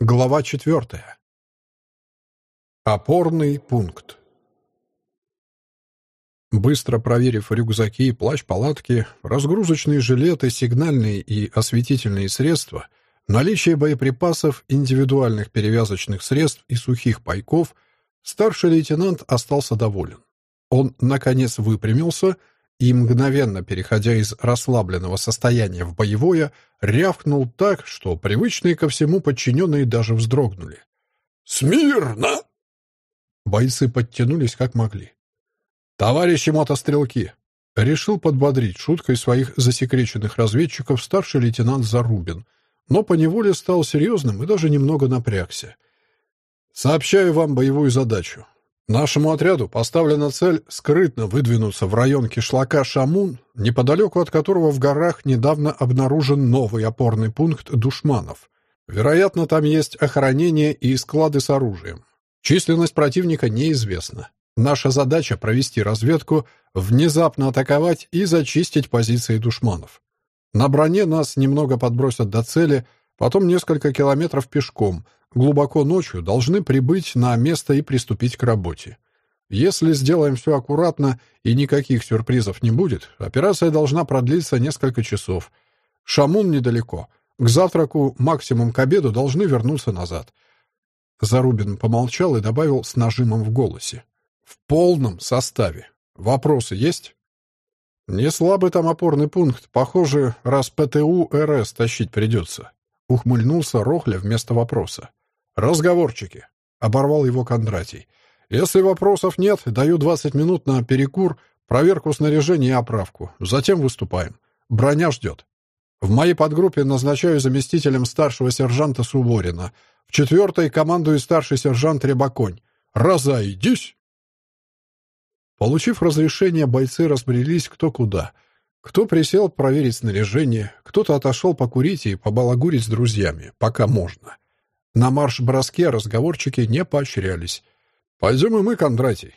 Глава четвертая. Опорный пункт. Быстро проверив рюкзаки, плащ-палатки, разгрузочные жилеты, сигнальные и осветительные средства, наличие боеприпасов, индивидуальных перевязочных средств и сухих пайков, старший лейтенант остался доволен. Он, наконец, выпрямился и, мгновенно переходя из расслабленного состояния в боевое, рявкнул так, что привычные ко всему подчиненные даже вздрогнули. «Смирно!» Бойцы подтянулись как могли. «Товарищи мотострелки!» Решил подбодрить шуткой своих засекреченных разведчиков старший лейтенант Зарубин, но поневоле стал серьезным и даже немного напрягся. «Сообщаю вам боевую задачу. Нашему отряду поставлена цель скрытно выдвинуться в район кишлака Шамун, неподалеку от которого в горах недавно обнаружен новый опорный пункт душманов. Вероятно, там есть охранение и склады с оружием. Численность противника неизвестна. Наша задача — провести разведку, внезапно атаковать и зачистить позиции душманов. На броне нас немного подбросят до цели, потом несколько километров пешком — глубоко ночью должны прибыть на место и приступить к работе. Если сделаем все аккуратно и никаких сюрпризов не будет, операция должна продлиться несколько часов. Шамун недалеко. К завтраку, максимум к обеду, должны вернуться назад. Зарубин помолчал и добавил с нажимом в голосе. В полном составе. Вопросы есть? Не слабый там опорный пункт. Похоже, раз ПТУ РС тащить придется. Ухмыльнулся Рохля вместо вопроса. «Разговорчики», — оборвал его Кондратий. «Если вопросов нет, даю 20 минут на перекур, проверку снаряжения и оправку. Затем выступаем. Броня ждет. В моей подгруппе назначаю заместителем старшего сержанта Суворина. В четвертой командует старший сержант Рябаконь. Разойдись!» Получив разрешение, бойцы разбрелись кто куда. Кто присел проверить снаряжение, кто-то отошел покурить и побалагурить с друзьями, пока можно. — на марш-броске разговорчики не поощрялись. «Пойдем и мы, Кондратий».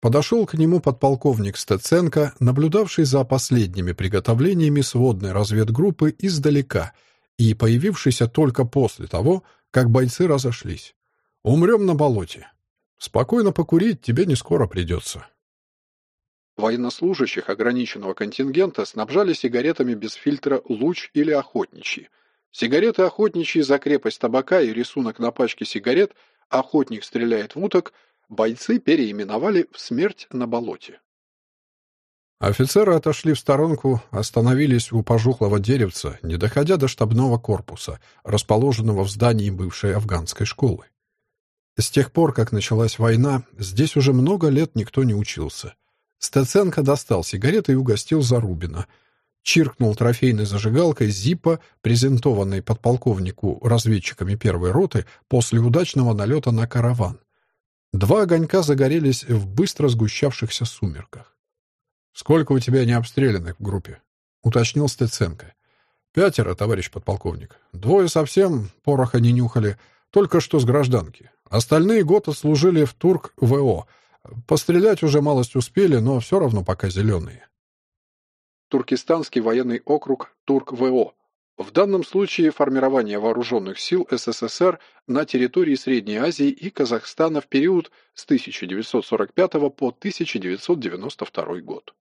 Подошел к нему подполковник Стеценко, наблюдавший за последними приготовлениями сводной разведгруппы издалека и появившийся только после того, как бойцы разошлись. «Умрем на болоте. Спокойно покурить тебе не скоро придется». Военнослужащих ограниченного контингента снабжали сигаретами без фильтра «Луч» или «Охотничьи», Сигареты охотничьи за крепость табака и рисунок на пачке сигарет «Охотник стреляет в уток» бойцы переименовали в «Смерть на болоте». Офицеры отошли в сторонку, остановились у пожухлого деревца, не доходя до штабного корпуса, расположенного в здании бывшей афганской школы. С тех пор, как началась война, здесь уже много лет никто не учился. Стеценко достал сигареты и угостил Зарубина — чиркнул трофейной зажигалкой Зиппа, презентованной подполковнику разведчиками первой роты после удачного налета на караван. Два огонька загорелись в быстро сгущавшихся сумерках. «Сколько у тебя необстрелянных в группе?» — уточнил Стеценко. «Пятеро, товарищ подполковник. Двое совсем пороха не нюхали, только что с гражданки. Остальные год отслужили в Турк-ВО. Пострелять уже малость успели, но все равно пока зеленые. Туркестанский военный округ Турк-ВО. В данном случае формирование вооруженных сил СССР на территории Средней Азии и Казахстана в период с 1945 по 1992 год.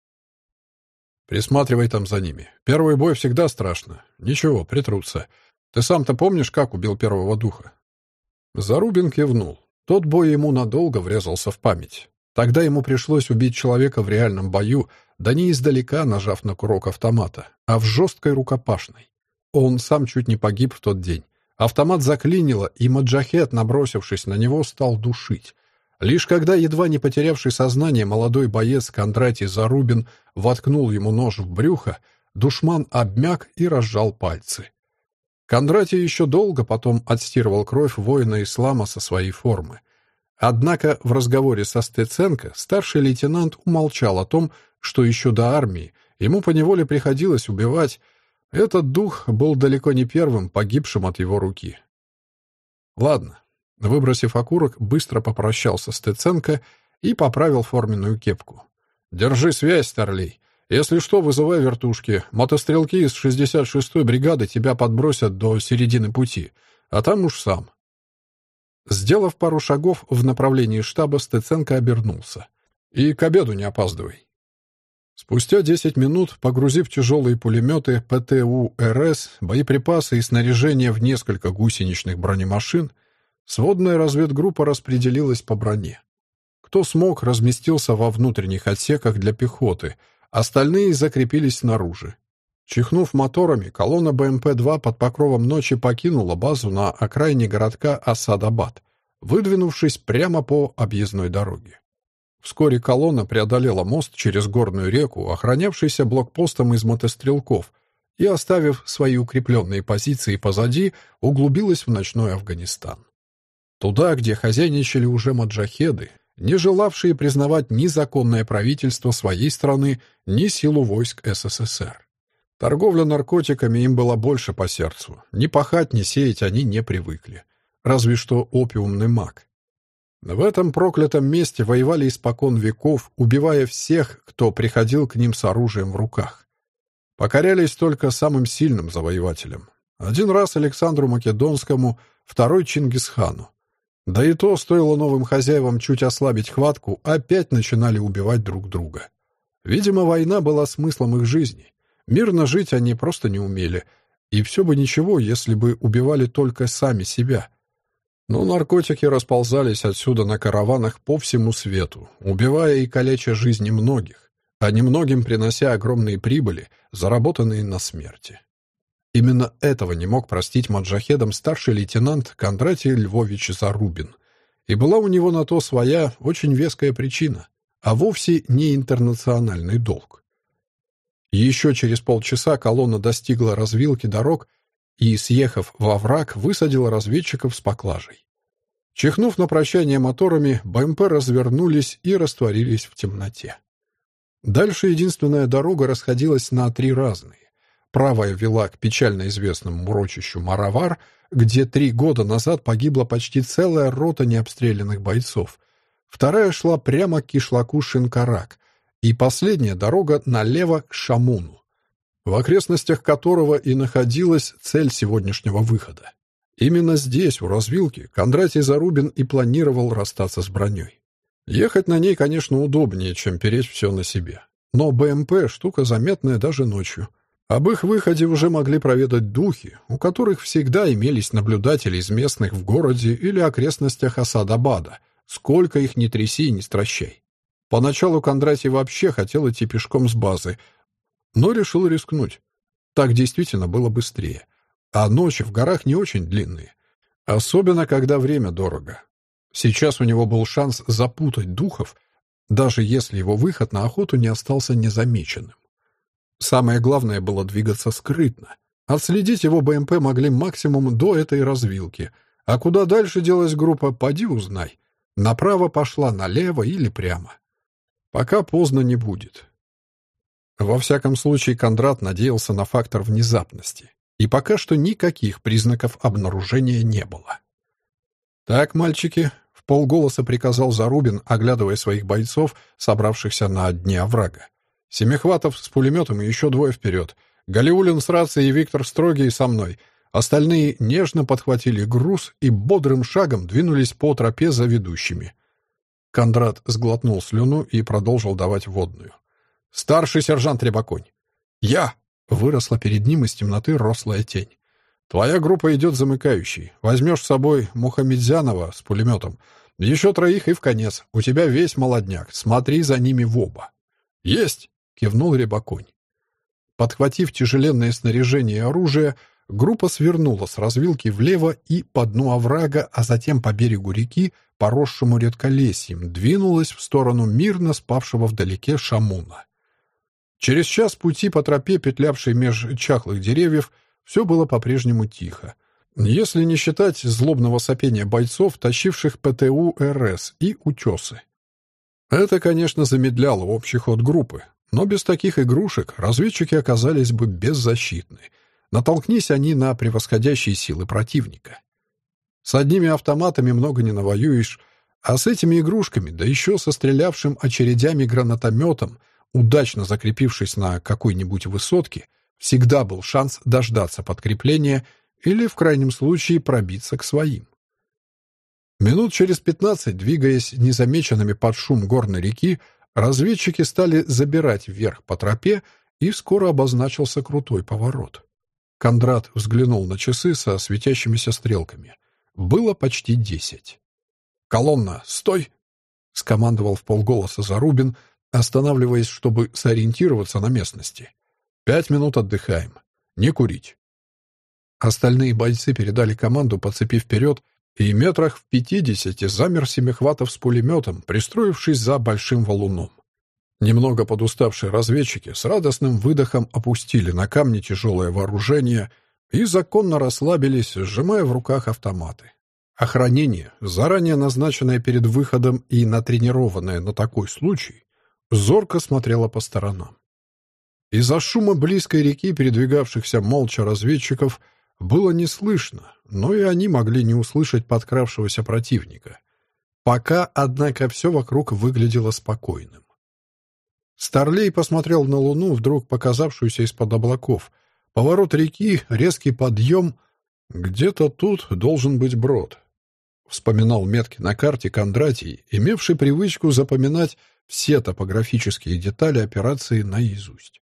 Присматривай там за ними. Первый бой всегда страшно. Ничего, притрутся. Ты сам-то помнишь, как убил первого духа? Зарубин кивнул. Тот бой ему надолго врезался в память. Тогда ему пришлось убить человека в реальном бою, да не издалека нажав на курок автомата, а в жесткой рукопашной. Он сам чуть не погиб в тот день. Автомат заклинило, и Маджахет, набросившись на него, стал душить. Лишь когда, едва не потерявший сознание, молодой боец Кондратий Зарубин воткнул ему нож в брюхо, душман обмяк и разжал пальцы. Кондратий еще долго потом отстирывал кровь воина ислама со своей формы. Однако в разговоре со Стеценко старший лейтенант умолчал о том, что еще до армии ему поневоле приходилось убивать. Этот дух был далеко не первым погибшим от его руки. Ладно, Выбросив окурок, быстро попрощался с Тыценко и поправил форменную кепку. «Держи связь, Старлей. Если что, вызывай вертушки. Мотострелки из 66-й бригады тебя подбросят до середины пути, а там уж сам». Сделав пару шагов в направлении штаба, Стыценко обернулся. «И к обеду не опаздывай». Спустя 10 минут, погрузив тяжелые пулеметы ПТУ-РС, боеприпасы и снаряжение в несколько гусеничных бронемашин, сводная разведгруппа распределилась по броне. Кто смог, разместился во внутренних отсеках для пехоты, остальные закрепились снаружи. Чихнув моторами, колонна БМП-2 под покровом ночи покинула базу на окраине городка Асадабад, выдвинувшись прямо по объездной дороге. Вскоре колонна преодолела мост через горную реку, охранявшийся блокпостом из мотострелков, и, оставив свои укрепленные позиции позади, углубилась в ночной Афганистан. Туда, где хозяйничали уже маджахеды, не желавшие признавать ни законное правительство своей страны, ни силу войск СССР. Торговля наркотиками им была больше по сердцу. Ни пахать, ни сеять они не привыкли. Разве что опиумный маг. В этом проклятом месте воевали испокон веков, убивая всех, кто приходил к ним с оружием в руках. Покорялись только самым сильным завоевателям. Один раз Александру Македонскому, второй Чингисхану. Да и то стоило новым хозяевам чуть ослабить хватку, опять начинали убивать друг друга. Видимо, война была смыслом их жизни. Мирно жить они просто не умели. И все бы ничего, если бы убивали только сами себя — но наркотики расползались отсюда на караванах по всему свету, убивая и калеча жизни многих, а немногим принося огромные прибыли, заработанные на смерти. Именно этого не мог простить маджахедам старший лейтенант Кондратий Львович Зарубин. И была у него на то своя, очень веская причина, а вовсе не интернациональный долг. Еще через полчаса колонна достигла развилки дорог и, съехав во враг, высадил разведчиков с поклажей. Чихнув на прощание моторами, БМП развернулись и растворились в темноте. Дальше единственная дорога расходилась на три разные. Правая вела к печально известному урочищу Маравар, где три года назад погибла почти целая рота необстрелянных бойцов. Вторая шла прямо к кишлаку Шинкарак, и последняя дорога налево к Шамуну в окрестностях которого и находилась цель сегодняшнего выхода. Именно здесь, в развилке, Кондратий Зарубин и планировал расстаться с броней. Ехать на ней, конечно, удобнее, чем переть все на себе. Но БМП — штука заметная даже ночью. Об их выходе уже могли проведать духи, у которых всегда имелись наблюдатели из местных в городе или окрестностях Асадабада, сколько их ни тряси и ни стращай. Поначалу Кондратий вообще хотел идти пешком с базы, но решил рискнуть. Так действительно было быстрее. А ночи в горах не очень длинные. Особенно, когда время дорого. Сейчас у него был шанс запутать духов, даже если его выход на охоту не остался незамеченным. Самое главное было двигаться скрытно. Отследить его БМП могли максимум до этой развилки. А куда дальше делась группа, поди узнай. Направо пошла, налево или прямо. Пока поздно не будет. Во всяком случае, Кондрат надеялся на фактор внезапности. И пока что никаких признаков обнаружения не было. «Так, мальчики», — в полголоса приказал Зарубин, оглядывая своих бойцов, собравшихся на дне оврага. «Семихватов с пулеметом и еще двое вперед. Галиулин с рацией и Виктор Строгий со мной. Остальные нежно подхватили груз и бодрым шагом двинулись по тропе за ведущими». Кондрат сглотнул слюну и продолжил давать водную. «Старший сержант Рябоконь». «Я!» — выросла перед ним из темноты рослая тень. «Твоя группа идет замыкающей. Возьмешь с собой Мухамедзянова с пулеметом. Еще троих и в конец. У тебя весь молодняк. Смотри за ними в оба». «Есть!» — кивнул Рябоконь. Подхватив тяжеленное снаряжение и оружие, группа свернула с развилки влево и по дну оврага, а затем по берегу реки, поросшему редколесьем, двинулась в сторону мирно спавшего вдалеке Шамуна. Через час пути по тропе, петлявшей меж чахлых деревьев, все было по-прежнему тихо. Если не считать злобного сопения бойцов, тащивших ПТУ РС и утесы. Это, конечно, замедляло общий ход группы, но без таких игрушек разведчики оказались бы беззащитны. Натолкнись они на превосходящие силы противника. С одними автоматами много не навоюешь, а с этими игрушками, да еще со стрелявшим очередями гранатометом, удачно закрепившись на какой-нибудь высотке, всегда был шанс дождаться подкрепления или, в крайнем случае, пробиться к своим. Минут через пятнадцать, двигаясь незамеченными под шум горной реки, разведчики стали забирать вверх по тропе, и скоро обозначился крутой поворот. Кондрат взглянул на часы со светящимися стрелками. Было почти десять. «Колонна, стой!» — скомандовал в полголоса Зарубин, останавливаясь, чтобы сориентироваться на местности. «Пять минут отдыхаем. Не курить». Остальные бойцы передали команду, подцепив вперед, и метрах в пятидесяти замер Семихватов с пулеметом, пристроившись за большим валуном. Немного подуставшие разведчики с радостным выдохом опустили на камни тяжелое вооружение и законно расслабились, сжимая в руках автоматы. Охранение, заранее назначенное перед выходом и натренированное на такой случай, зорко смотрело по сторонам. Из-за шума близкой реки передвигавшихся молча разведчиков было не слышно, но и они могли не услышать подкравшегося противника. Пока, однако, все вокруг выглядело спокойным. Старлей посмотрел на луну, вдруг показавшуюся из-под облаков. Поворот реки, резкий подъем. Где-то тут должен быть брод. Вспоминал метки на карте Кондратий, имевший привычку запоминать все топографические детали операции наизусть.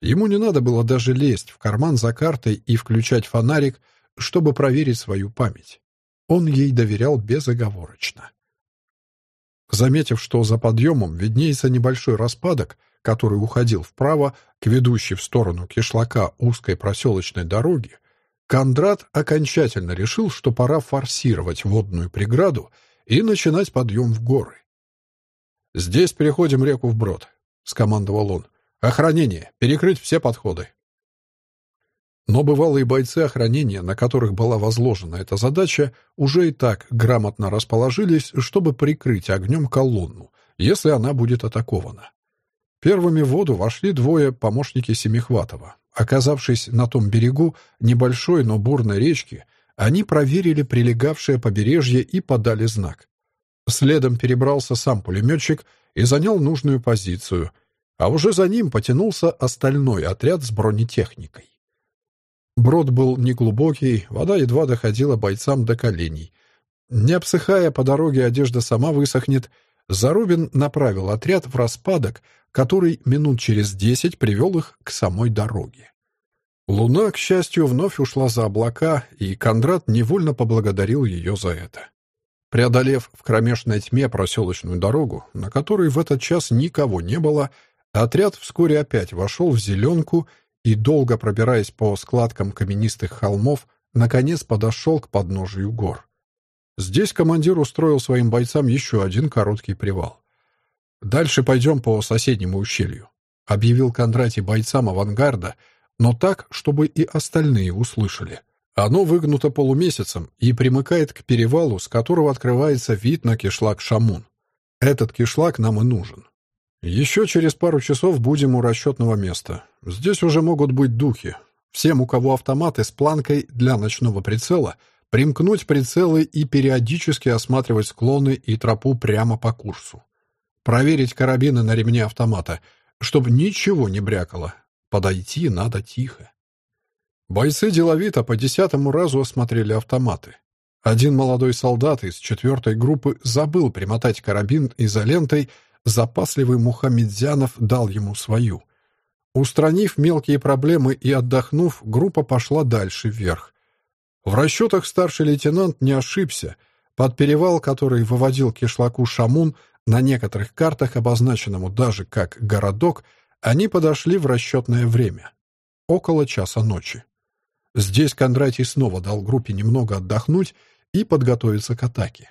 Ему не надо было даже лезть в карман за картой и включать фонарик, чтобы проверить свою память. Он ей доверял безоговорочно. Заметив, что за подъемом виднеется небольшой распадок, который уходил вправо к ведущей в сторону кишлака узкой проселочной дороги, Кондрат окончательно решил, что пора форсировать водную преграду и начинать подъем в горы. «Здесь переходим реку вброд», — скомандовал он. «Охранение! Перекрыть все подходы!» Но бывалые бойцы охранения, на которых была возложена эта задача, уже и так грамотно расположились, чтобы прикрыть огнем колонну, если она будет атакована. Первыми в воду вошли двое помощники Семихватова. Оказавшись на том берегу небольшой, но бурной речки, они проверили прилегавшее побережье и подали знак. Следом перебрался сам пулеметчик и занял нужную позицию, а уже за ним потянулся остальной отряд с бронетехникой. Брод был неглубокий, вода едва доходила бойцам до коленей. Не обсыхая по дороге, одежда сама высохнет. Зарубин направил отряд в распадок, который минут через десять привел их к самой дороге. Луна, к счастью, вновь ушла за облака, и Кондрат невольно поблагодарил ее за это. Преодолев в кромешной тьме проселочную дорогу, на которой в этот час никого не было, отряд вскоре опять вошел в зеленку и, долго пробираясь по складкам каменистых холмов, наконец подошел к подножию гор. Здесь командир устроил своим бойцам еще один короткий привал. «Дальше пойдем по соседнему ущелью», — объявил Кондратий бойцам авангарда, но так, чтобы и остальные услышали. Оно выгнуто полумесяцем и примыкает к перевалу, с которого открывается вид на кишлак Шамун. Этот кишлак нам и нужен. Еще через пару часов будем у расчетного места. Здесь уже могут быть духи. Всем, у кого автоматы с планкой для ночного прицела, примкнуть прицелы и периодически осматривать склоны и тропу прямо по курсу. Проверить карабины на ремне автомата, чтобы ничего не брякало. Подойти надо тихо. Бойцы деловито по десятому разу осмотрели автоматы. Один молодой солдат из четвертой группы забыл примотать карабин изолентой, запасливый Мухаммедзянов дал ему свою. Устранив мелкие проблемы и отдохнув, группа пошла дальше вверх. В расчетах старший лейтенант не ошибся. Под перевал, который выводил кишлаку Шамун, на некоторых картах, обозначенному даже как «городок», они подошли в расчетное время. Около часа ночи. Здесь Кондратий снова дал группе немного отдохнуть и подготовиться к атаке.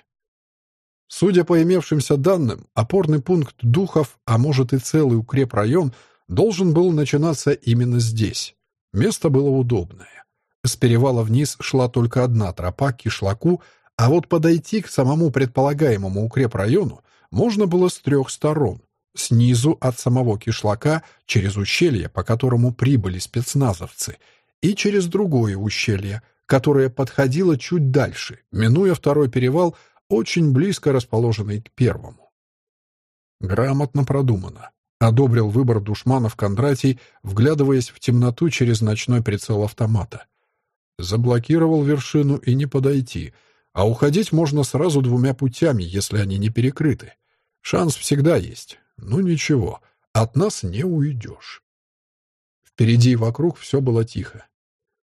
Судя по имевшимся данным, опорный пункт Духов, а может и целый укрепрайон, должен был начинаться именно здесь. Место было удобное. С перевала вниз шла только одна тропа к кишлаку, а вот подойти к самому предполагаемому укрепрайону можно было с трех сторон. Снизу от самого кишлака, через ущелье, по которому прибыли спецназовцы — и через другое ущелье, которая подходила чуть дальше, минуя второй перевал, очень близко расположенный к первому. Грамотно продумано. Одобрил выбор душманов Кондратий, вглядываясь в темноту через ночной прицел автомата. Заблокировал вершину и не подойти, а уходить можно сразу двумя путями, если они не перекрыты. Шанс всегда есть. Ну ничего, от нас не уйдешь. Впереди и вокруг все было тихо.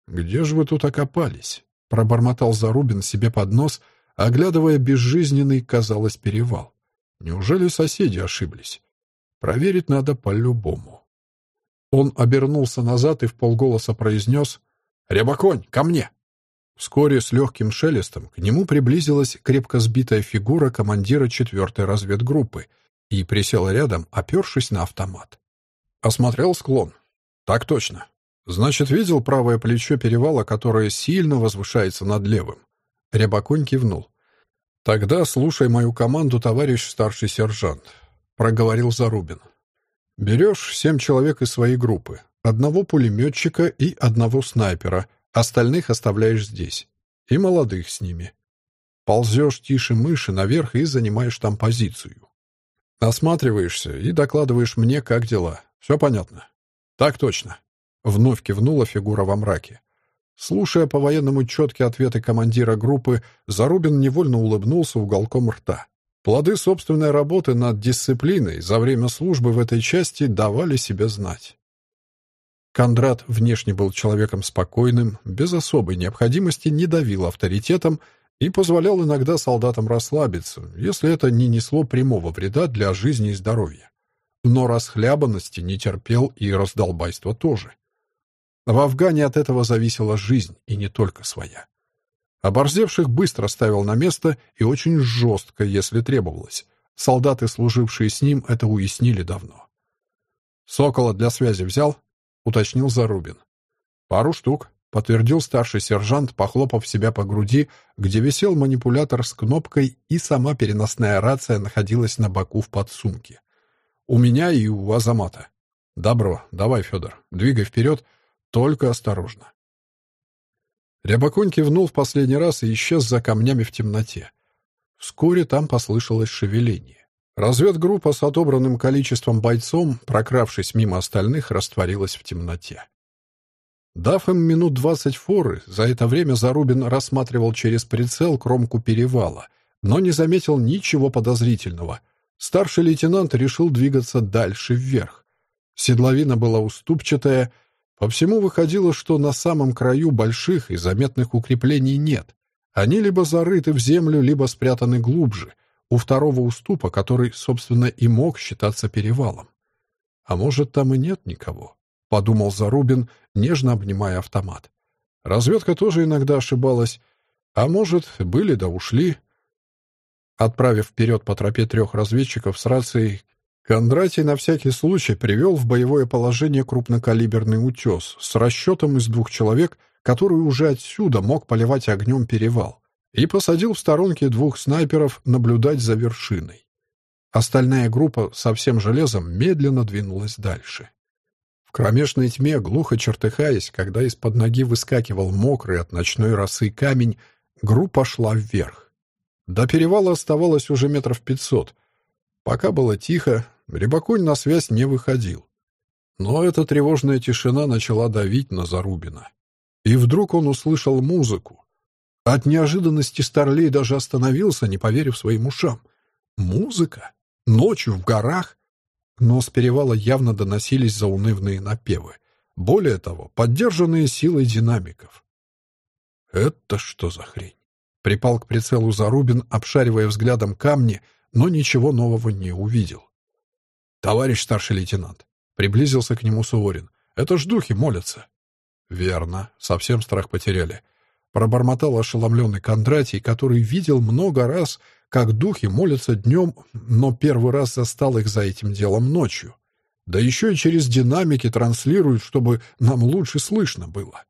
«Где же вы тут окопались?» — пробормотал Зарубин себе под нос, оглядывая безжизненный, казалось, перевал. «Неужели соседи ошиблись? Проверить надо по-любому». Он обернулся назад и в полголоса произнес «Рябоконь, ко мне!» Вскоре с легким шелестом к нему приблизилась крепко сбитая фигура командира четвертой разведгруппы и присела рядом, опершись на автомат. Осмотрел склон. «Так точно. Значит, видел правое плечо перевала, которое сильно возвышается над левым. Рябоконь кивнул. Тогда слушай мою команду, товарищ старший сержант, проговорил Зарубин. Берешь семь человек из своей группы, одного пулеметчика и одного снайпера, остальных оставляешь здесь. И молодых с ними. Ползешь тише мыши наверх и занимаешь там позицию. Осматриваешься и докладываешь мне, как дела. Все понятно? Так точно. Вновь кивнула фигура во мраке. Слушая по-военному четкие ответы командира группы, Зарубин невольно улыбнулся уголком рта. Плоды собственной работы над дисциплиной за время службы в этой части давали себе знать. Кондрат внешне был человеком спокойным, без особой необходимости не давил авторитетом и позволял иногда солдатам расслабиться, если это не несло прямого вреда для жизни и здоровья. Но расхлябанности не терпел и раздолбайства тоже. В Афгане от этого зависела жизнь, и не только своя. Оборзевших быстро ставил на место и очень жестко, если требовалось. Солдаты, служившие с ним, это уяснили давно. «Сокола для связи взял?» — уточнил Зарубин. «Пару штук», — подтвердил старший сержант, похлопав себя по груди, где висел манипулятор с кнопкой, и сама переносная рация находилась на боку в подсумке. «У меня и у Азамата». «Добро. Давай, Федор, двигай вперед», — только осторожно. Рябоконь кивнул в последний раз и исчез за камнями в темноте. Вскоре там послышалось шевеление. Разведгруппа с отобранным количеством бойцом, прокравшись мимо остальных, растворилась в темноте. Дав им минут двадцать форы, за это время Зарубин рассматривал через прицел кромку перевала, но не заметил ничего подозрительного. Старший лейтенант решил двигаться дальше вверх. Седловина была уступчатая, по всему выходило, что на самом краю больших и заметных укреплений нет. Они либо зарыты в землю, либо спрятаны глубже, у второго уступа, который, собственно, и мог считаться перевалом. «А может, там и нет никого?» — подумал Зарубин, нежно обнимая автомат. Разведка тоже иногда ошибалась. А может, были да ушли. Отправив вперед по тропе трех разведчиков с рацией, Кондратий на всякий случай привел в боевое положение крупнокалиберный утес с расчетом из двух человек, который уже отсюда мог поливать огнем перевал, и посадил в сторонке двух снайперов наблюдать за вершиной. Остальная группа со всем железом медленно двинулась дальше. В кромешной тьме, глухо чертыхаясь, когда из-под ноги выскакивал мокрый от ночной росы камень, группа шла вверх. До перевала оставалось уже метров пятьсот. Пока было тихо, Рябоконь на связь не выходил. Но эта тревожная тишина начала давить на Зарубина. И вдруг он услышал музыку. От неожиданности Старлей даже остановился, не поверив своим ушам. Музыка? Ночью в горах? Но с перевала явно доносились заунывные напевы. Более того, поддержанные силой динамиков. «Это что за хрень?» Припал к прицелу Зарубин, обшаривая взглядом камни, но ничего нового не увидел. «Товарищ старший лейтенант», — приблизился к нему Суворин, — «это ж духи молятся». «Верно, совсем страх потеряли», — пробормотал ошеломленный Кондратий, который видел много раз, как духи молятся днем, но первый раз застал их за этим делом ночью. Да еще и через динамики транслируют, чтобы нам лучше слышно было.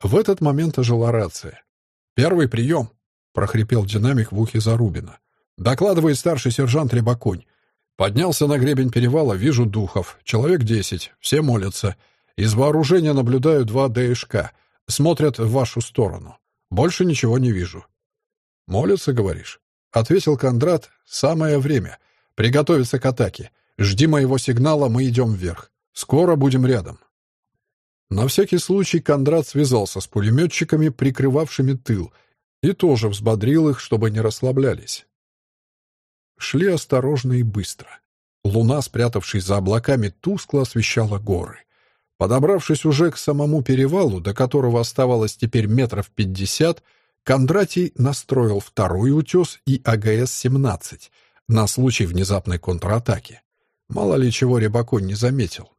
В этот момент ожила рация. «Первый прием!» — прохрипел динамик в ухе Зарубина. «Докладывает старший сержант Рябоконь. Поднялся на гребень перевала, вижу духов. Человек десять. Все молятся. Из вооружения наблюдаю два ДШК. Смотрят в вашу сторону. Больше ничего не вижу». «Молятся, говоришь?» — ответил Кондрат. «Самое время. Приготовиться к атаке. Жди моего сигнала, мы идем вверх. Скоро будем рядом». На всякий случай Кондрат связался с пулеметчиками, прикрывавшими тыл, и тоже взбодрил их, чтобы не расслаблялись. Шли осторожно и быстро. Луна, спрятавшись за облаками, тускло освещала горы. Подобравшись уже к самому перевалу, до которого оставалось теперь метров пятьдесят, Кондратий настроил второй утес и АГС-17 на случай внезапной контратаки. Мало ли чего Рябаконь не заметил.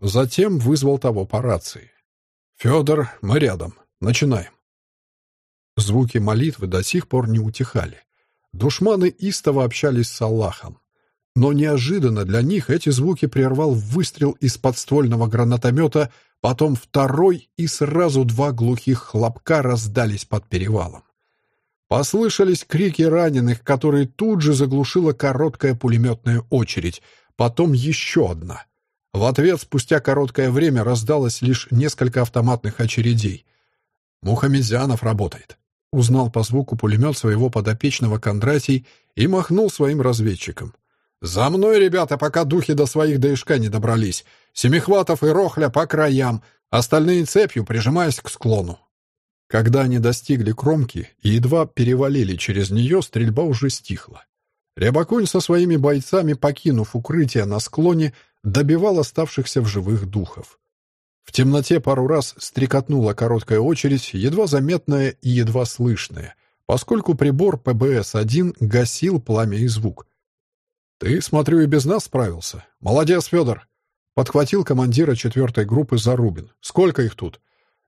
Затем вызвал того по рации. «Федор, мы рядом. Начинаем». Звуки молитвы до сих пор не утихали. Душманы истово общались с Аллахом. Но неожиданно для них эти звуки прервал выстрел из подствольного гранатомета, потом второй, и сразу два глухих хлопка раздались под перевалом. Послышались крики раненых, которые тут же заглушила короткая пулеметная очередь, потом еще одна. В ответ спустя короткое время раздалось лишь несколько автоматных очередей. «Мухамедзянов работает», — узнал по звуку пулемет своего подопечного Кондратий и махнул своим разведчикам. «За мной, ребята, пока духи до своих ДШК не добрались. Семихватов и Рохля по краям, остальные цепью, прижимаясь к склону». Когда они достигли кромки и едва перевалили через нее, стрельба уже стихла. Рябоконь со своими бойцами, покинув укрытие на склоне, добивал оставшихся в живых духов. В темноте пару раз стрекотнула короткая очередь, едва заметная и едва слышная, поскольку прибор ПБС-1 гасил пламя и звук. «Ты, смотрю, и без нас справился. Молодец, Федор!» Подхватил командира четвертой группы Зарубин. «Сколько их тут?»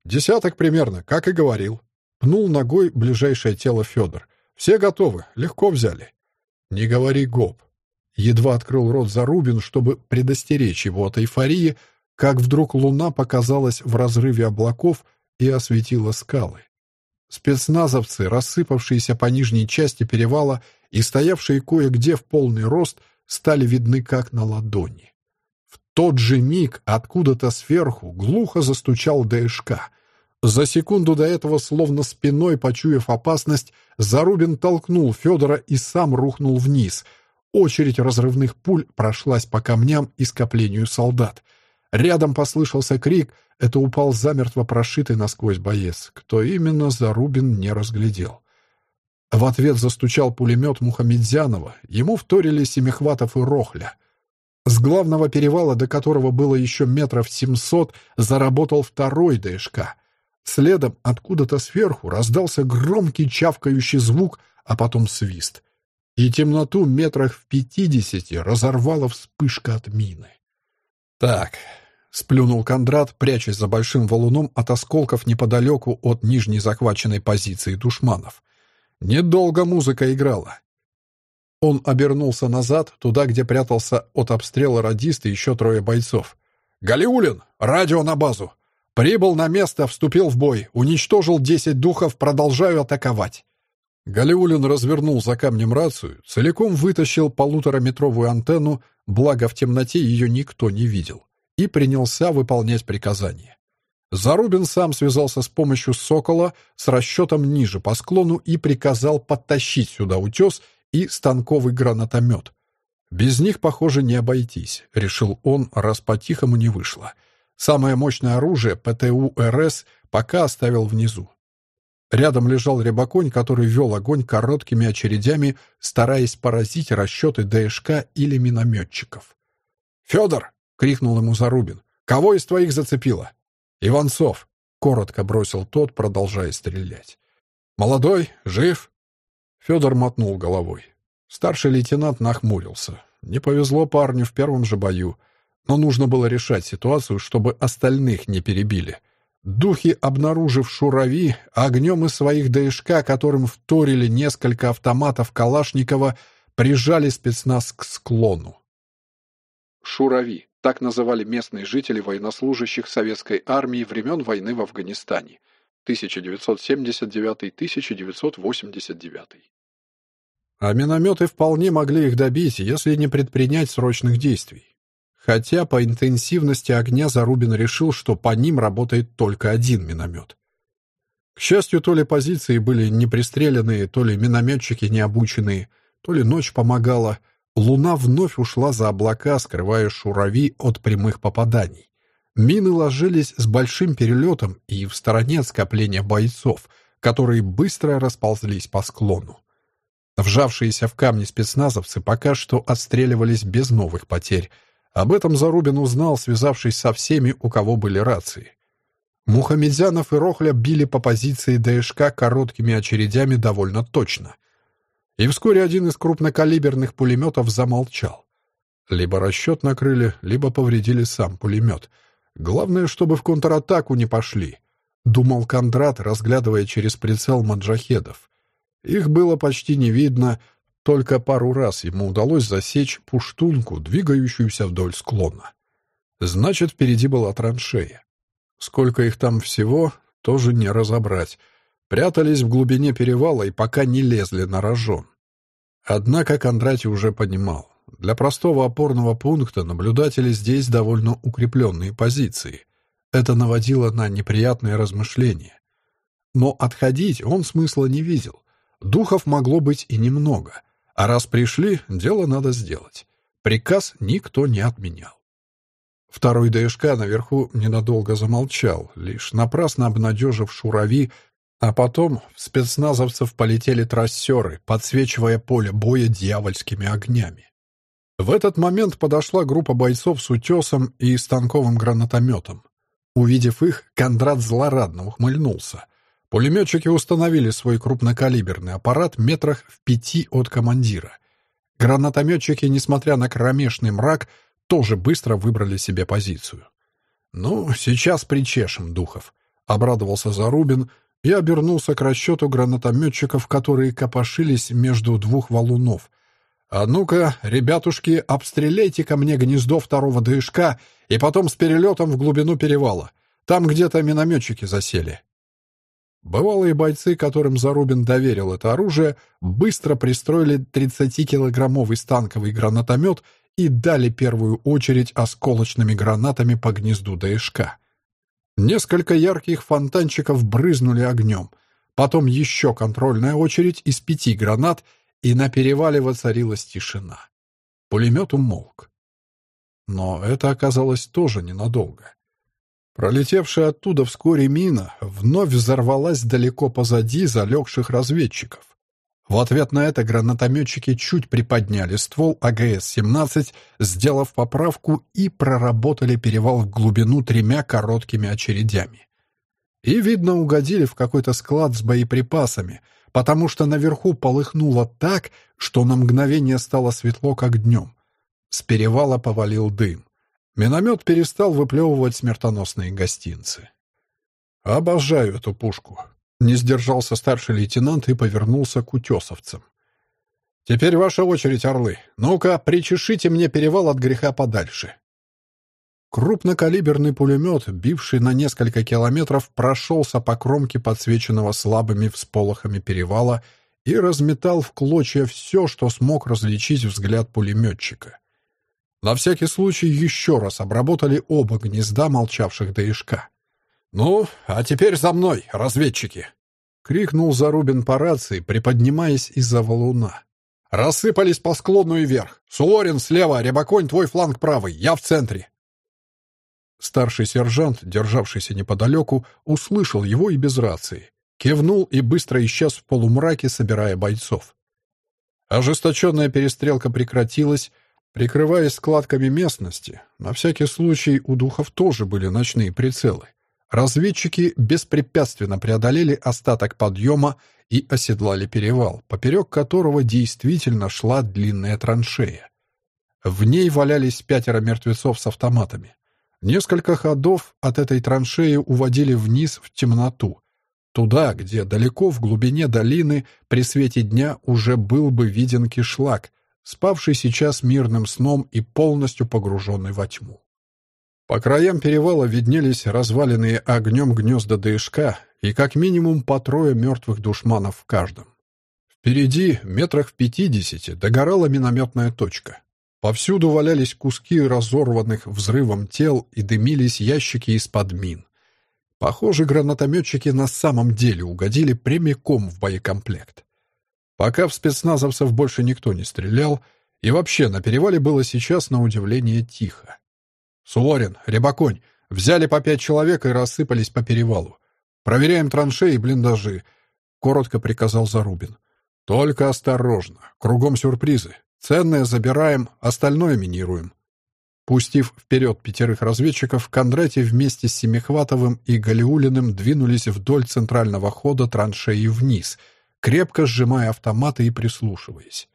«Десяток примерно, как и говорил». Пнул ногой ближайшее тело Федор. «Все готовы, легко взяли». «Не говори гоп». Едва открыл рот Зарубин, чтобы предостеречь его от эйфории, как вдруг луна показалась в разрыве облаков и осветила скалы. Спецназовцы, рассыпавшиеся по нижней части перевала и стоявшие кое-где в полный рост, стали видны как на ладони. В тот же миг откуда-то сверху глухо застучал ДШК. За секунду до этого, словно спиной почуяв опасность, Зарубин толкнул Федора и сам рухнул вниз. Очередь разрывных пуль прошлась по камням и скоплению солдат — Рядом послышался крик. Это упал замертво прошитый насквозь боец. Кто именно, Зарубин не разглядел. В ответ застучал пулемет Мухамедзянова. Ему вторили Семихватов и Рохля. С главного перевала, до которого было еще метров семьсот, заработал второй ДШК. Следом откуда-то сверху раздался громкий чавкающий звук, а потом свист. И темноту метрах в пятидесяти разорвала вспышка от мины. «Так, — сплюнул Кондрат, прячась за большим валуном от осколков неподалеку от нижней захваченной позиции душманов. Недолго музыка играла. Он обернулся назад, туда, где прятался от обстрела радист и еще трое бойцов. «Галиулин! Радио на базу! Прибыл на место, вступил в бой, уничтожил десять духов, продолжаю атаковать!» Галиулин развернул за камнем рацию, целиком вытащил полутораметровую антенну, благо в темноте ее никто не видел и принялся выполнять приказания. Зарубин сам связался с помощью «Сокола» с расчетом ниже по склону и приказал подтащить сюда утес и станковый гранатомет. «Без них, похоже, не обойтись», — решил он, раз по-тихому не вышло. Самое мощное оружие, ПТУ-РС, пока оставил внизу. Рядом лежал рябоконь, который вел огонь короткими очередями, стараясь поразить расчеты ДШК или минометчиков. «Федор!» крикнул ему Зарубин. «Кого из твоих зацепило?» «Иванцов», — коротко бросил тот, продолжая стрелять. «Молодой? Жив?» Федор мотнул головой. Старший лейтенант нахмурился. Не повезло парню в первом же бою, но нужно было решать ситуацию, чтобы остальных не перебили. Духи, обнаружив Шурави, огнем из своих ДШК, которым вторили несколько автоматов Калашникова, прижали спецназ к склону. Шурави так называли местные жители военнослужащих советской армии времен войны в Афганистане 1979-1989. А минометы вполне могли их добить, если не предпринять срочных действий. Хотя по интенсивности огня Зарубин решил, что по ним работает только один миномет. К счастью, то ли позиции были не пристреленные, то ли минометчики не обученные, то ли ночь помогала. Луна вновь ушла за облака, скрывая шурави от прямых попаданий. Мины ложились с большим перелетом и в стороне от скопления бойцов, которые быстро расползлись по склону. Вжавшиеся в камни спецназовцы пока что отстреливались без новых потерь. Об этом Зарубин узнал, связавшись со всеми, у кого были рации. Мухамедзянов и Рохля били по позиции ДШК короткими очередями довольно точно. И вскоре один из крупнокалиберных пулеметов замолчал. Либо расчет накрыли, либо повредили сам пулемет. Главное, чтобы в контратаку не пошли, — думал Кондрат, разглядывая через прицел маджахедов. Их было почти не видно, только пару раз ему удалось засечь пуштунку, двигающуюся вдоль склона. Значит, впереди была траншея. Сколько их там всего, тоже не разобрать. Прятались в глубине перевала и пока не лезли на рожон. Однако Кондратий уже понимал, для простого опорного пункта наблюдатели здесь довольно укрепленные позиции. Это наводило на неприятные размышления. Но отходить он смысла не видел. Духов могло быть и немного. А раз пришли, дело надо сделать. Приказ никто не отменял. Второй ДШК наверху ненадолго замолчал, лишь напрасно обнадежив шурави, а потом в спецназовцев полетели трассеры, подсвечивая поле боя дьявольскими огнями. В этот момент подошла группа бойцов с утесом и станковым гранатометом. Увидев их, Кондрат злорадно ухмыльнулся. Пулеметчики установили свой крупнокалиберный аппарат метрах в пяти от командира. Гранатометчики, несмотря на кромешный мрак, тоже быстро выбрали себе позицию. «Ну, сейчас причешем, Духов», — обрадовался Зарубин и обернулся к расчету гранатометчиков, которые копошились между двух валунов. «А ну-ка, ребятушки, обстреляйте ко мне гнездо второго ДШК и потом с перелетом в глубину перевала. Там где-то минометчики засели». Бывалые бойцы, которым Зарубин доверил это оружие, быстро пристроили 30-килограммовый станковый гранатомет и дали первую очередь осколочными гранатами по гнезду ДШК. Несколько ярких фонтанчиков брызнули огнем. Потом еще контрольная очередь из пяти гранат, и на перевале воцарилась тишина. Пулемет умолк. Но это оказалось тоже ненадолго. Пролетевшая оттуда вскоре мина вновь взорвалась далеко позади залегших разведчиков. В ответ на это гранатометчики чуть приподняли ствол АГС-17, сделав поправку и проработали перевал в глубину тремя короткими очередями. И, видно, угодили в какой-то склад с боеприпасами, потому что наверху полыхнуло так, что на мгновение стало светло, как днем. С перевала повалил дым. Миномет перестал выплевывать смертоносные гостинцы. «Обожаю эту пушку», — не сдержался старший лейтенант и повернулся к утесовцам. «Теперь ваша очередь, орлы. Ну-ка, причешите мне перевал от греха подальше». Крупнокалиберный пулемет, бивший на несколько километров, прошелся по кромке подсвеченного слабыми всполохами перевала и разметал в клочья все, что смог различить взгляд пулеметчика. На всякий случай еще раз обработали оба гнезда молчавших ДШК. «Ну, а теперь за мной, разведчики!» — крикнул Зарубин по рации, приподнимаясь из-за валуна. «Рассыпались по склону и вверх. Суворин слева, Рябоконь твой фланг правый, я в центре». Старший сержант, державшийся неподалеку, услышал его и без рации. Кивнул и быстро исчез в полумраке, собирая бойцов. Ожесточенная перестрелка прекратилась, Прикрываясь складками местности, на всякий случай у духов тоже были ночные прицелы. Разведчики беспрепятственно преодолели остаток подъема и оседлали перевал, поперек которого действительно шла длинная траншея. В ней валялись пятеро мертвецов с автоматами. Несколько ходов от этой траншеи уводили вниз в темноту, туда, где далеко в глубине долины при свете дня уже был бы виден кишлак, спавший сейчас мирным сном и полностью погруженный во тьму. По краям перевала виднелись разваленные огнем гнезда ДШК и как минимум по трое мертвых душманов в каждом. Впереди, метрах в пятидесяти, догорала минометная точка. Повсюду валялись куски разорванных взрывом тел и дымились ящики из-под мин. Похоже, гранатометчики на самом деле угодили прямиком в боекомплект. Пока в спецназовцев больше никто не стрелял, и вообще на перевале было сейчас на удивление тихо. «Суворин, Рябоконь, взяли по пять человек и рассыпались по перевалу. Проверяем траншеи и блиндажи», — коротко приказал Зарубин. «Только осторожно, кругом сюрпризы. Ценное забираем, остальное минируем». Пустив вперед пятерых разведчиков, Кондратий вместе с Семихватовым и Галиулиным двинулись вдоль центрального хода траншеи вниз, крепко сжимая автоматы и прислушиваясь.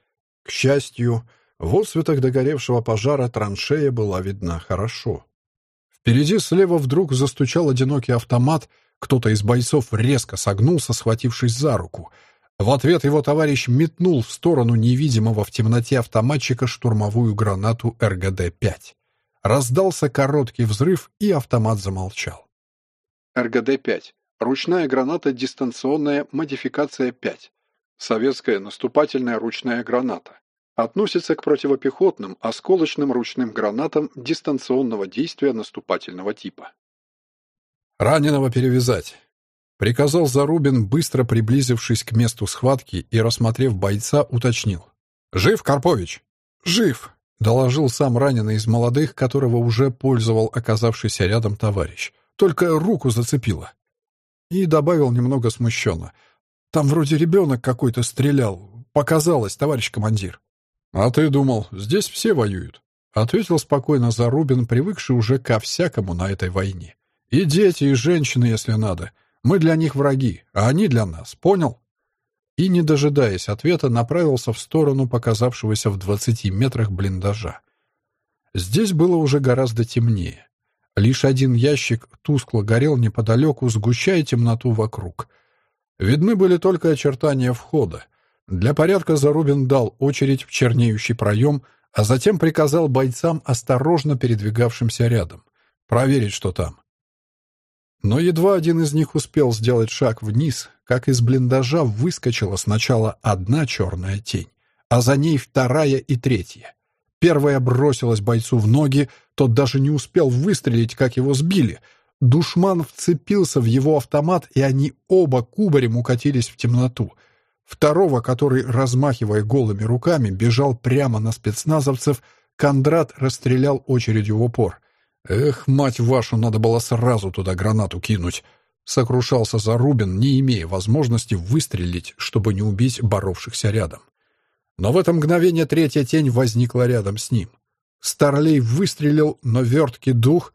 К счастью, в отсветах догоревшего пожара траншея была видна хорошо. Впереди слева вдруг застучал одинокий автомат, кто-то из бойцов резко согнулся, схватившись за руку. В ответ его товарищ метнул в сторону невидимого в темноте автоматчика штурмовую гранату РГД-5. Раздался короткий взрыв, и автомат замолчал. РГД-5. Ручная граната дистанционная модификация 5. Советская наступательная ручная граната. Относится к противопехотным осколочным ручным гранатам дистанционного действия наступательного типа. «Раненого перевязать», — приказал Зарубин, быстро приблизившись к месту схватки и, рассмотрев бойца, уточнил. «Жив, Карпович?» «Жив», — доложил сам раненый из молодых, которого уже пользовал оказавшийся рядом товарищ. Только руку зацепило. И добавил немного смущенно. «Там вроде ребенок какой-то стрелял. Показалось, товарищ командир». «А ты думал, здесь все воюют?» — ответил спокойно Зарубин, привыкший уже ко всякому на этой войне. «И дети, и женщины, если надо. Мы для них враги, а они для нас. Понял?» и, не дожидаясь ответа, направился в сторону показавшегося в двадцати метрах блиндажа. Здесь было уже гораздо темнее. Лишь один ящик тускло горел неподалеку, сгущая темноту вокруг. Видны были только очертания входа. Для порядка Зарубин дал очередь в чернеющий проем, а затем приказал бойцам, осторожно передвигавшимся рядом, проверить, что там. Но едва один из них успел сделать шаг вниз, как из блиндажа выскочила сначала одна черная тень, а за ней вторая и третья. Первая бросилась бойцу в ноги, тот даже не успел выстрелить, как его сбили. Душман вцепился в его автомат, и они оба кубарем укатились в темноту. Второго, который, размахивая голыми руками, бежал прямо на спецназовцев, Кондрат расстрелял очередью в упор. «Эх, мать вашу, надо было сразу туда гранату кинуть!» Сокрушался Зарубин, не имея возможности выстрелить, чтобы не убить боровшихся рядом. Но в это мгновение третья тень возникла рядом с ним. Старлей выстрелил, но верткий дух...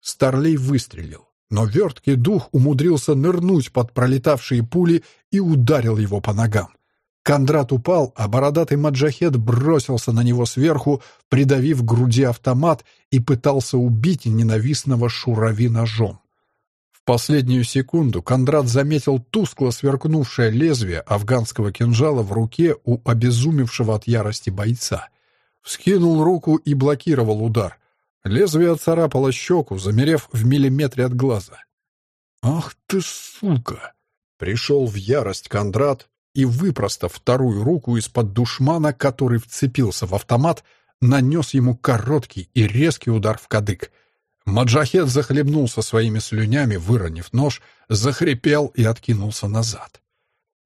Старлей выстрелил, но верткий дух умудрился нырнуть под пролетавшие пули и ударил его по ногам. Кондрат упал, а бородатый маджахет бросился на него сверху, придавив к груди автомат и пытался убить ненавистного Шурави ножом. В последнюю секунду Кондрат заметил тускло сверкнувшее лезвие афганского кинжала в руке у обезумевшего от ярости бойца. Вскинул руку и блокировал удар. Лезвие отцарапало щеку, замерев в миллиметре от глаза. «Ах ты, сука!» Пришел в ярость Кондрат, и, выпростав вторую руку из-под душмана, который вцепился в автомат, нанес ему короткий и резкий удар в кадык. Маджахет захлебнулся своими слюнями, выронив нож, захрипел и откинулся назад.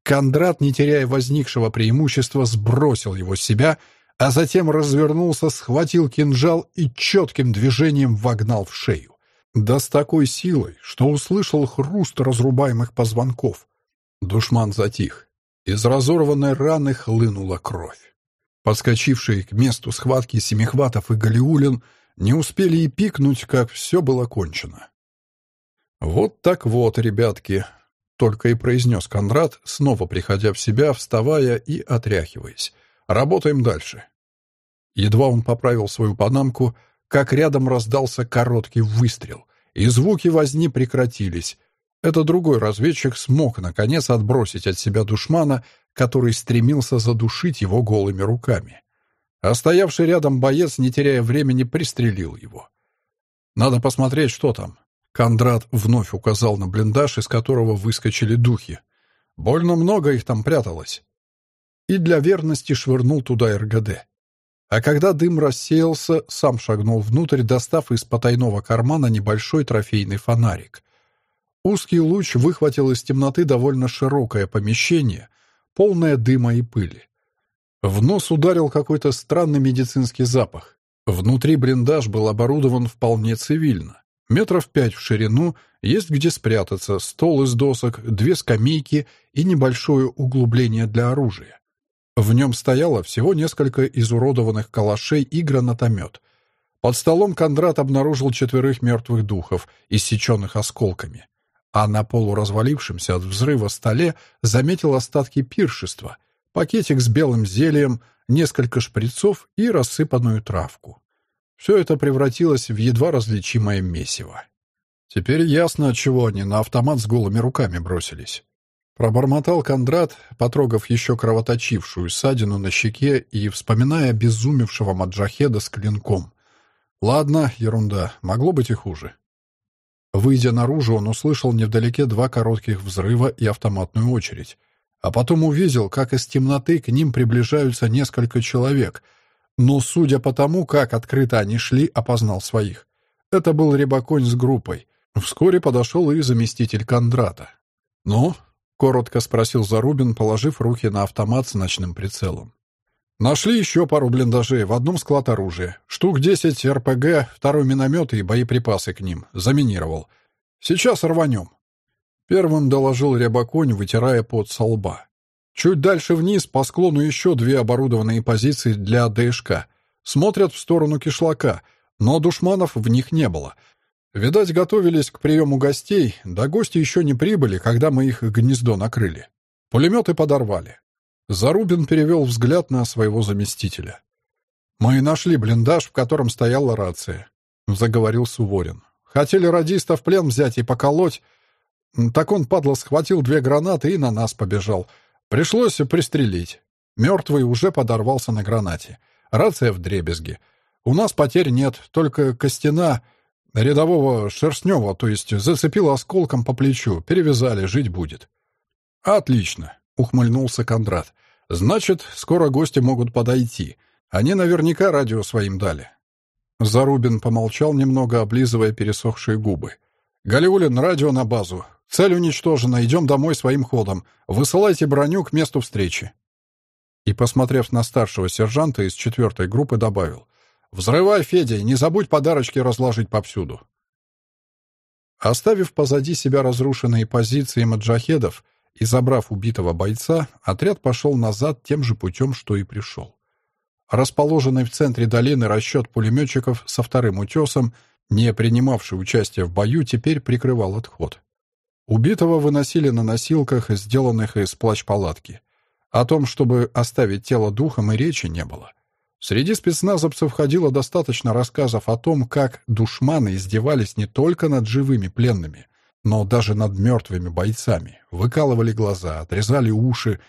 Кондрат, не теряя возникшего преимущества, сбросил его с себя, а затем развернулся, схватил кинжал и четким движением вогнал в шею. Да с такой силой, что услышал хруст разрубаемых позвонков. Душман затих. Из разорванной раны хлынула кровь. Подскочившие к месту схватки Семихватов и Галиулин не успели и пикнуть, как все было кончено. «Вот так вот, ребятки», — только и произнес Конрад, снова приходя в себя, вставая и отряхиваясь. «Работаем дальше». Едва он поправил свою панамку, как рядом раздался короткий выстрел, и звуки возни прекратились, это другой разведчик смог, наконец, отбросить от себя душмана, который стремился задушить его голыми руками. А стоявший рядом боец, не теряя времени, пристрелил его. «Надо посмотреть, что там». Кондрат вновь указал на блиндаж, из которого выскочили духи. Больно много их там пряталось. И для верности швырнул туда РГД. А когда дым рассеялся, сам шагнул внутрь, достав из потайного кармана небольшой трофейный фонарик — Узкий луч выхватил из темноты довольно широкое помещение, полное дыма и пыли. В нос ударил какой-то странный медицинский запах. Внутри блиндаж был оборудован вполне цивильно. Метров пять в ширину, есть где спрятаться, стол из досок, две скамейки и небольшое углубление для оружия. В нем стояло всего несколько изуродованных калашей и гранатомет. Под столом Кондрат обнаружил четверых мертвых духов, иссеченных осколками а на полуразвалившемся от взрыва столе заметил остатки пиршества, пакетик с белым зельем, несколько шприцов и рассыпанную травку. Все это превратилось в едва различимое месиво. Теперь ясно, от чего они на автомат с голыми руками бросились. Пробормотал Кондрат, потрогав еще кровоточившую ссадину на щеке и вспоминая обезумевшего маджахеда с клинком. Ладно, ерунда, могло быть и хуже. Выйдя наружу, он услышал невдалеке два коротких взрыва и автоматную очередь. А потом увидел, как из темноты к ним приближаются несколько человек. Но, судя по тому, как открыто они шли, опознал своих. Это был Рябоконь с группой. Вскоре подошел и заместитель Кондрата. «Ну?» — коротко спросил Зарубин, положив руки на автомат с ночным прицелом. Нашли еще пару блиндажей, в одном склад оружия. Штук 10 РПГ, второй миномет и боеприпасы к ним. Заминировал. Сейчас рванем. Первым доложил Рябоконь, вытирая пот со лба. Чуть дальше вниз по склону еще две оборудованные позиции для ДШК. Смотрят в сторону кишлака, но душманов в них не было. Видать, готовились к приему гостей, да гости еще не прибыли, когда мы их гнездо накрыли. Пулеметы подорвали. Зарубин перевел взгляд на своего заместителя. «Мы нашли блиндаж, в котором стояла рация», — заговорил Суворин. «Хотели радиста в плен взять и поколоть. Так он, падла, схватил две гранаты и на нас побежал. Пришлось пристрелить. Мертвый уже подорвался на гранате. Рация в дребезге. У нас потерь нет, только Костяна, рядового Шерстнева, то есть зацепила осколком по плечу. Перевязали, жить будет». «Отлично», — ухмыльнулся Кондрат. Значит, скоро гости могут подойти. Они наверняка радио своим дали. Зарубин помолчал немного, облизывая пересохшие губы. «Галиулин, радио на базу. Цель уничтожена. Идем домой своим ходом. Высылайте броню к месту встречи». И, посмотрев на старшего сержанта из четвертой группы, добавил. «Взрывай, Федя, не забудь подарочки разложить повсюду». Оставив позади себя разрушенные позиции маджахедов, и, забрав убитого бойца, отряд пошел назад тем же путем, что и пришел. Расположенный в центре долины расчет пулеметчиков со вторым утесом, не принимавший участие в бою, теперь прикрывал отход. Убитого выносили на носилках, сделанных из плащ-палатки. О том, чтобы оставить тело духом, и речи не было. Среди спецназовцев ходило достаточно рассказов о том, как душманы издевались не только над живыми пленными, но даже над мертвыми бойцами. Выкалывали глаза, отрезали уши.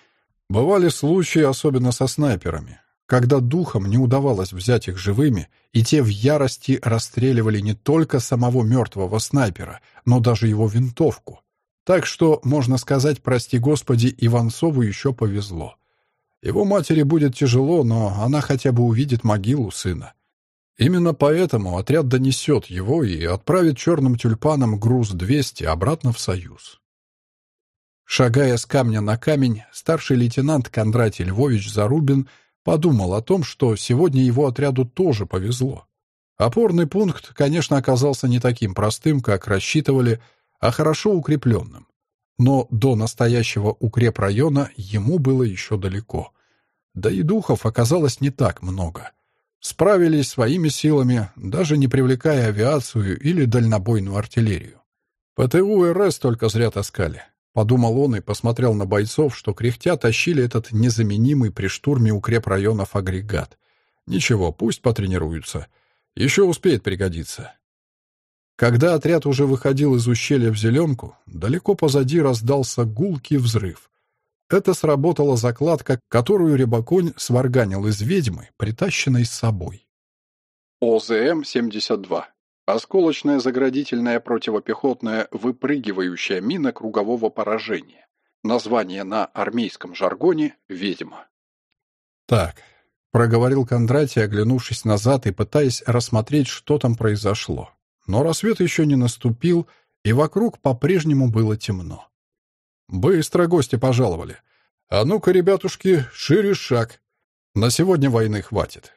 Бывали случаи, особенно со снайперами, когда духом не удавалось взять их живыми, и те в ярости расстреливали не только самого мертвого снайпера, но даже его винтовку. Так что, можно сказать, прости господи, Иванцову еще повезло. Его матери будет тяжело, но она хотя бы увидит могилу сына. Именно поэтому отряд донесет его и отправит черным тюльпанам груз 200 обратно в Союз. Шагая с камня на камень, старший лейтенант Кондратий Львович Зарубин подумал о том, что сегодня его отряду тоже повезло. Опорный пункт, конечно, оказался не таким простым, как рассчитывали, а хорошо укрепленным. Но до настоящего укрепрайона ему было еще далеко. Да и духов оказалось не так много — Справились своими силами, даже не привлекая авиацию или дальнобойную артиллерию. ПТУ РС только зря таскали. Подумал он и посмотрел на бойцов, что кряхтя тащили этот незаменимый при штурме укрепрайонов агрегат. Ничего, пусть потренируются. Еще успеет пригодиться. Когда отряд уже выходил из ущелья в зеленку, далеко позади раздался гулкий взрыв. Это сработала закладка, которую Рябоконь сварганил из ведьмы, притащенной с собой. ОЗМ-72. Осколочная заградительная противопехотная выпрыгивающая мина кругового поражения. Название на армейском жаргоне «Ведьма». «Так», — проговорил Кондратий, оглянувшись назад и пытаясь рассмотреть, что там произошло. Но рассвет еще не наступил, и вокруг по-прежнему было темно. Быстро гости пожаловали. А ну-ка, ребятушки, шире шаг. На сегодня войны хватит.